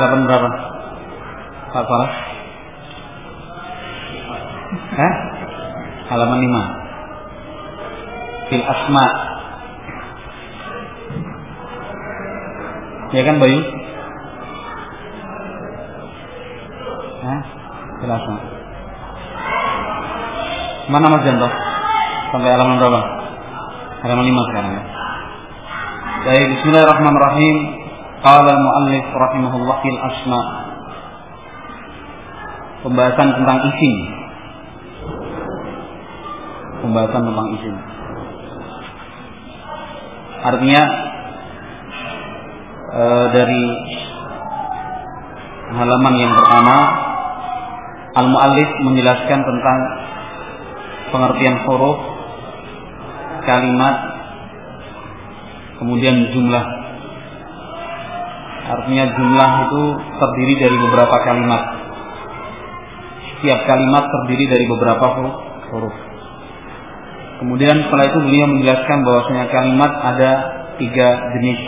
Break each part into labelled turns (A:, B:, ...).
A: Halaman berapa? Pak Salah? Hah? Halaman 5. Fil asma. Ya kan Bayu? Hah? Fil asma. Mana Mas Janto? Sampai halaman berapa? Halaman 5 sekarang ya. Baik, bismillahirrahmanirrahim. Qala muallif rahimahullah fil asma. Pembahasan tentang isim. Pembahasan tentang isim. Artinya e, dari halaman yang pertama Al-Muallif menjelaskan tentang pengertian huruf, kalimat, kemudian jumlah Artinya jumlah itu terdiri dari beberapa kalimat. Setiap kalimat terdiri dari beberapa huruf. Kemudian setelah itu beliau menjelaskan bahwasanya kalimat ada tiga jenis.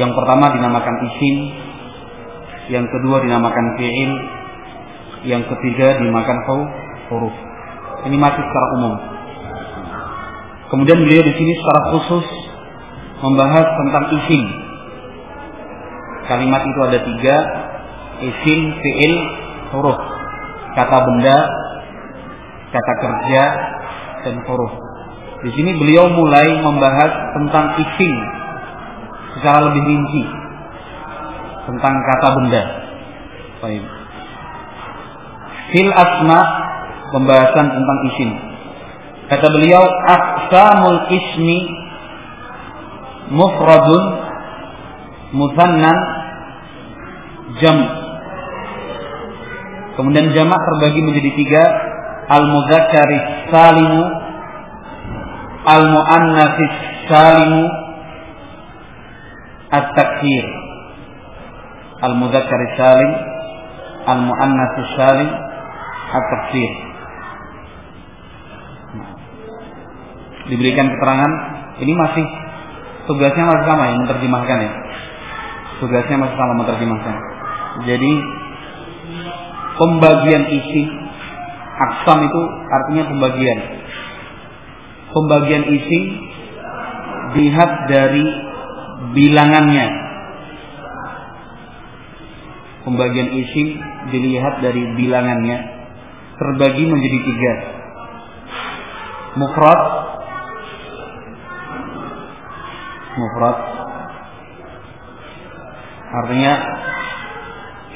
A: Yang pertama dinamakan isim, yang kedua dinamakan fi'il, yang ketiga dinamakan huruf. Ini masih secara umum. Kemudian beliau di sini secara khusus membahas tentang isim Kalimat itu ada tiga, isim, fiil, huruf. Kata benda, kata kerja, dan huruf. Di sini beliau mulai membahas tentang isim secara lebih rinci tentang kata benda. Baik. Fil asma pembahasan tentang isim. Kata beliau, aqsamul ismi mufradun musannan jam. Kemudian jamak terbagi menjadi tiga. Al-mudzakkari salimu, al-muannatsis salimu, at-takhir. Al-mudzakkari salim, al-muannatsis salim, at-takhir. Diberikan keterangan, ini masih tugasnya masih sama yang menerjemahkan ya. Tugasnya masih sama menerjemahkan. Jadi pembagian isi aksam itu artinya pembagian. Pembagian isi dilihat dari bilangannya. Pembagian isi dilihat dari bilangannya terbagi menjadi tiga. Mufrad, mufrad artinya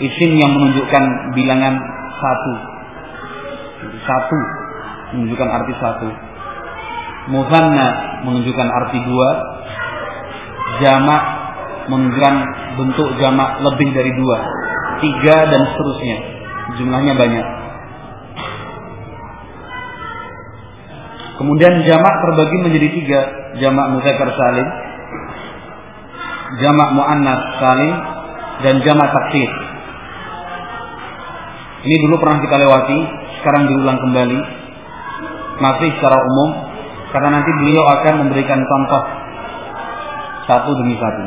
A: isim yang menunjukkan bilangan satu. Satu. Menunjukkan arti satu. Musanna menunjukkan arti dua. Jamak menunjukkan bentuk jamak lebih dari dua. Tiga dan seterusnya. Jumlahnya banyak. Kemudian jamak terbagi menjadi tiga. Jamak muzakkar salim. Jamak muannas salim. Dan jamak taksir ini dulu pernah kita lewati, sekarang diulang kembali. Masih secara umum, karena nanti beliau akan memberikan contoh satu demi satu.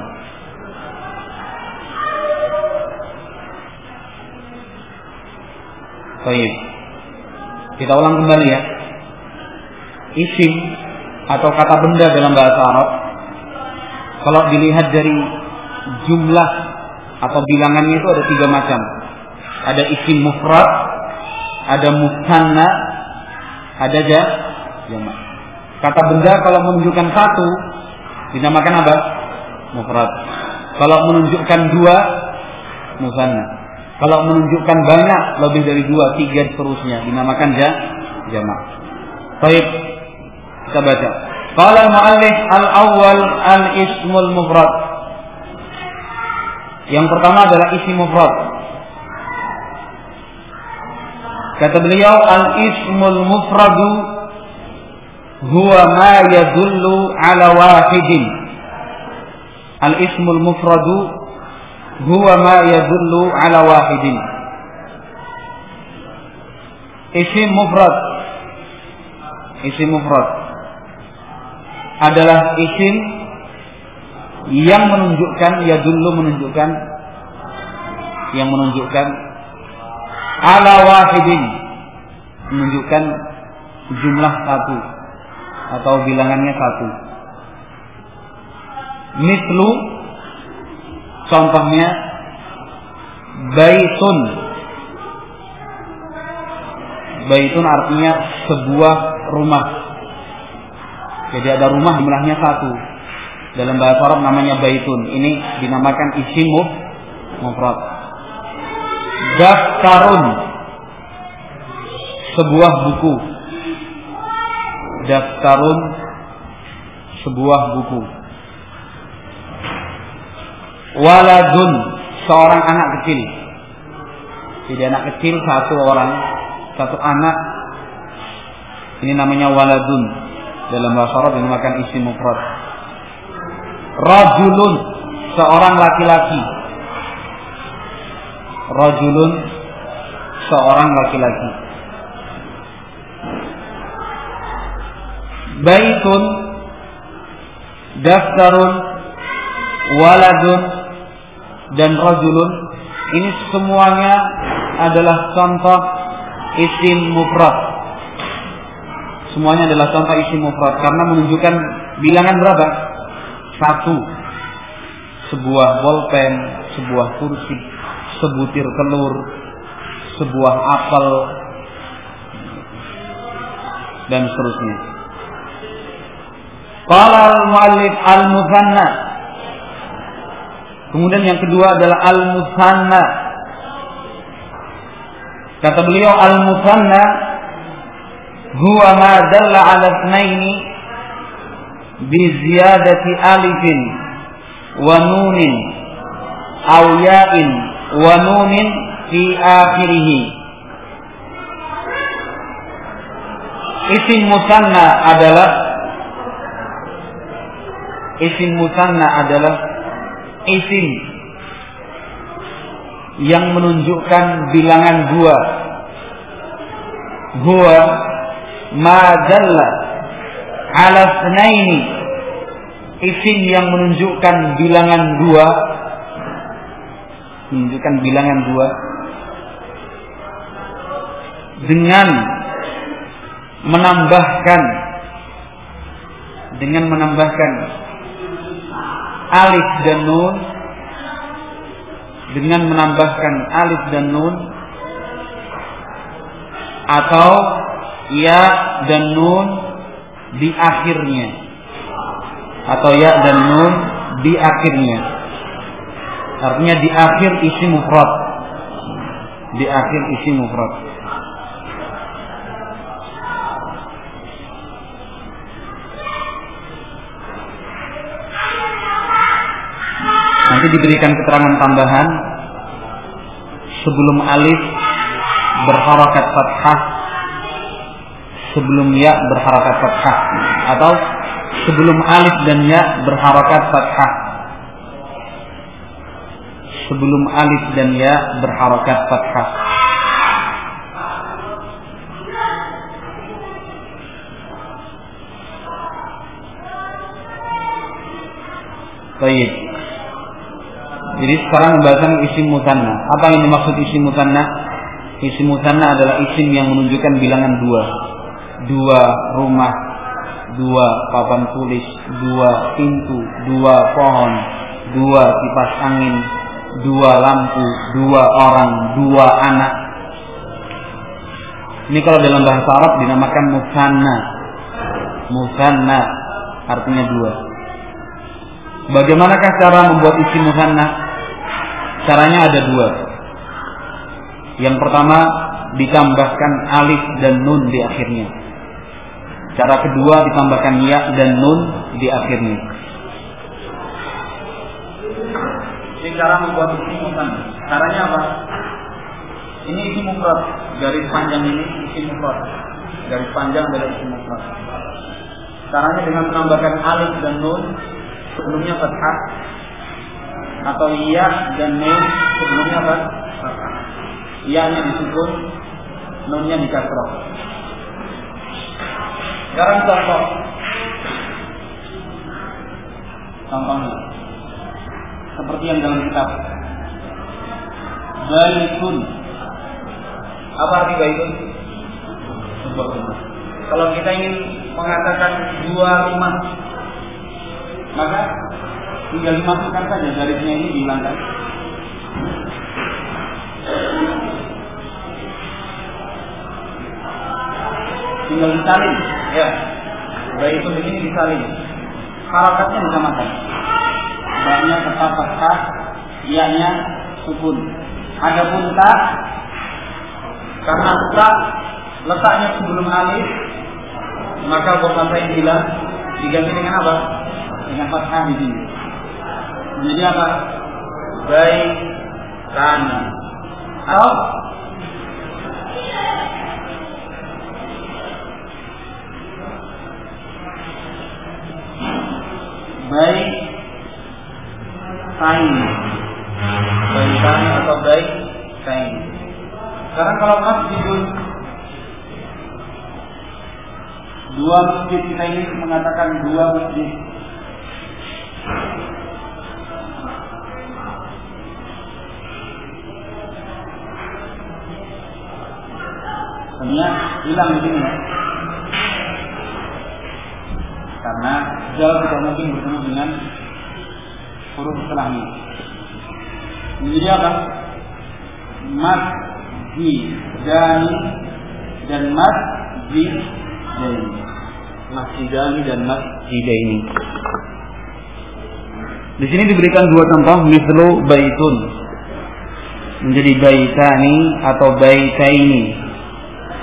A: Baik. Kita ulang kembali ya. Isim atau kata benda dalam bahasa Arab kalau dilihat dari jumlah atau bilangannya itu ada tiga macam ada isim mufrad, ada musanna, ada jamak. Kata benda kalau menunjukkan satu dinamakan apa? Mufrad. Kalau menunjukkan dua, musanna. Kalau menunjukkan banyak lebih dari dua, tiga seterusnya dinamakan jamak. Baik, kita baca. Qala al-mu'allif al-awwal al-ismul mufrad. Yang pertama adalah isim mufrad. Kata beliau al-ismul mufradu huwa ma yadullu ala wahidin. Al-ismul mufradu huwa ma yadullu ala wahidin. Isim mufrad isim mufrad adalah isim yang menunjukkan ya dulu menunjukkan yang menunjukkan ala wahidin. Menunjukkan jumlah satu. Atau bilangannya satu. Mislu contohnya baitun. Baitun artinya sebuah rumah. Jadi ada rumah jumlahnya satu. Dalam bahasa Arab namanya baitun. Ini dinamakan isim mufrad daftarun sebuah buku. Daftarun sebuah buku. Waladun seorang anak kecil. Jadi anak kecil satu orang satu anak. Ini namanya waladun. Dalam bahasa Arab dinamakan isim mufrad. Rajulun seorang laki-laki rajulun seorang laki-laki. Baitun daftarun waladun dan rajulun. Ini semuanya adalah contoh isim mufrad. Semuanya adalah contoh isim mufrad karena menunjukkan bilangan berapa? Satu. Sebuah bolpen sebuah kursi sebutir telur sebuah apel dan seterusnya Qala al-muallif al-musanna. Kemudian yang kedua adalah al-musanna. Kata beliau al-musanna huwa ma dalla 'ala itsnaini bi ziyadati alifin wa nunin aw ya'in wa nunin fi akhirih. Isim musanna adalah Isim musanna adalah isim yang menunjukkan bilangan dua. Huwa ma dalla ala snaini. Isim yang menunjukkan bilangan dua. Menunjukkan bilangan dua. Dengan menambahkan dengan menambahkan alif dan nun dengan menambahkan alif dan nun atau ya dan nun di akhirnya atau ya dan nun di akhirnya artinya di akhir isi mufrad. Di akhir isi mufrad. Nanti diberikan keterangan tambahan. Sebelum alif berharakat fathah. Sebelum ya berharakat fathah. Atau sebelum alif dan ya berharakat fathah sebelum alif dan ya berharakat fathah Baik. Jadi sekarang pembahasan isim mutanna. Apa yang dimaksud isim mutanna? Isim mutanna adalah isim yang menunjukkan bilangan dua. Dua rumah, dua papan tulis, dua pintu, dua pohon, dua kipas angin, dua lampu, dua orang, dua anak. Ini kalau dalam bahasa Arab dinamakan musanna. Musanna artinya dua. Bagaimanakah cara membuat isim musanna? Caranya ada dua. Yang pertama ditambahkan alif dan nun di akhirnya. Cara kedua ditambahkan ya dan nun di akhirnya.
B: Ini cara membuat isi mufrad. Caranya apa? Ini isi mufrad. Garis panjang ini isi mufrad. Garis panjang dari isi mufrad. Caranya dengan menambahkan alif dan nun sebelumnya fathah atau iya dan nun sebelumnya apa? Fathah. Iya-nya disukun, nunnya dikasroh. Sekarang contoh. Contohnya. Seperti yang dalam kitab. Baitun. Apa arti baitun? Sebuah rumah. Kalau kita ingin mengatakan dua rumah, maka tinggal dimasukkan saja garisnya ini dihilangkan. Tinggal disalin, ya. Baik itu begini disalin. Harakatnya disamakan. Banyak tetap fathah, ianya sukun. Adapun tak karena tak letaknya sebelum alif maka bahasa bilang diganti dengan apa? Dengan fathah di sini. Jadi apa? Baik tani. Atau baik kain baik kain atau baik kain sekarang kalau masjidun dua masjid kita ini mengatakan dua masjid. Sebenarnya hilang di sini ya. Karena jauh tidak mungkin bertemu dengan huruf setelahnya. Jadi apa? Mat di dani dan mat di dani. Masjidani dan masjidaini. Di sini diberikan dua contoh mislu baitun menjadi baitani atau baitaini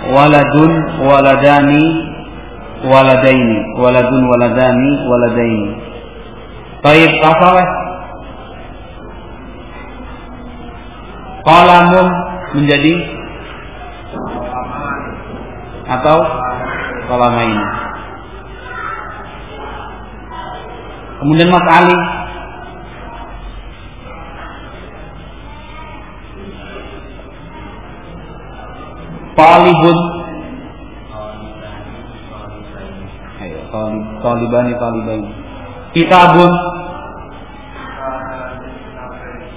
B: waladun waladani waladaini waladun waladani waladaini Baik apa Qalamun menjadi atau qalamain. Kemudian Mas Ali. Talibun. Ayo, talib, talibani, talibani Kitabun.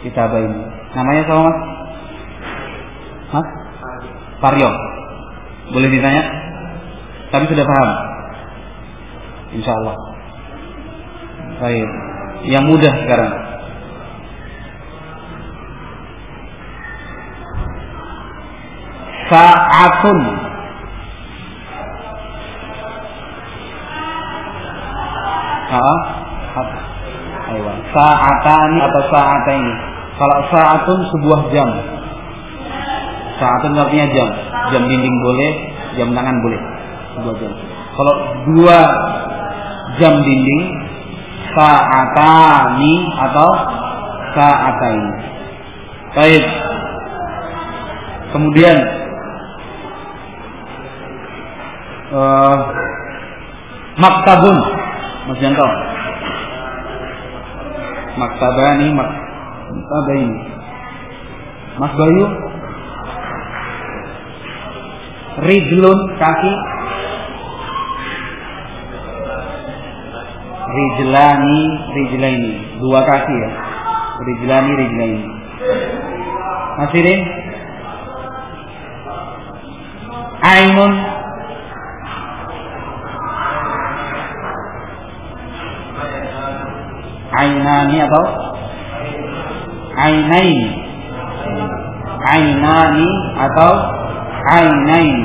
B: Kitabain Namanya sama mas? Paryo Boleh ditanya? Tapi sudah paham? Insya Allah Baik Yang mudah sekarang Sa'atun sa'atani atau sa'ataini. Kalau sa'atun sebuah jam. Sa'atun artinya jam. Jam dinding boleh, jam tangan boleh. Sebuah jam. Kalau dua jam dinding, sa'atani atau sa'ataini. Baik. Kemudian uh, maktabun Mas Janto maktabani maktabaini Mas Bayu rijlun kaki. Rijlani rijlaini. Dua kaki ya. Rijlani rijlaini. Masih deh ainun. Ainani atau ainain. Ainani atau ainain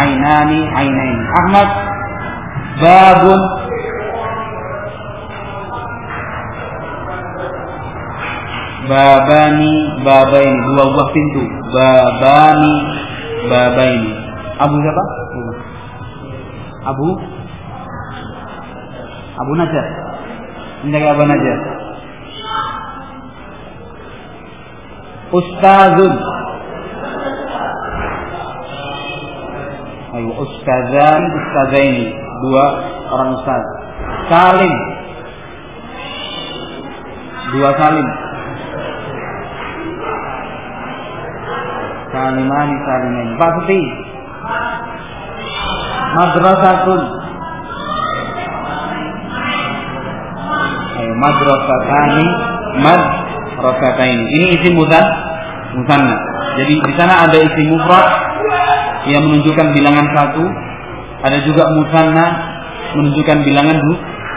B: ainani ainain Ahmad babun babani babaini dua buah pintu babani babaini Abu siapa?
A: Abu Abu Najar. Ini Abu Najar. Ustazun. Ustazan, ustazaini, dua orang ustaz. Salim. Dua salim. Salimani salimaini. Pasti. Madrasatun. Ayo madrasatani madrasataini. Ini isi mutan musanna. Jadi di sana ada isi mufrad yang menunjukkan bilangan satu, ada juga musanna menunjukkan bilangan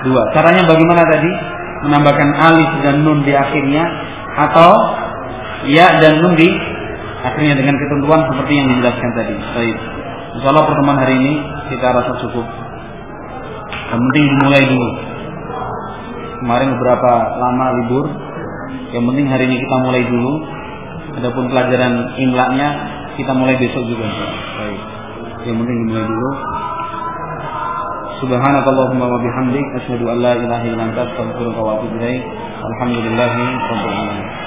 A: dua. Caranya bagaimana tadi? Menambahkan alif dan nun di akhirnya atau ya dan nun di akhirnya dengan ketentuan seperti yang dijelaskan tadi. Baik. Insya Allah pertemuan hari ini kita rasa cukup. Yang penting dimulai dulu. Kemarin beberapa lama libur. Yang penting hari ini kita mulai dulu. Adapun pelajaran imlaknya kita mulai besok juga. Baik. Yang penting dimulai dulu. Subhanakallahumma wa bihamdik asyhadu an la ilaha illa anta astaghfiruka wa atubu ilaik. Alamin.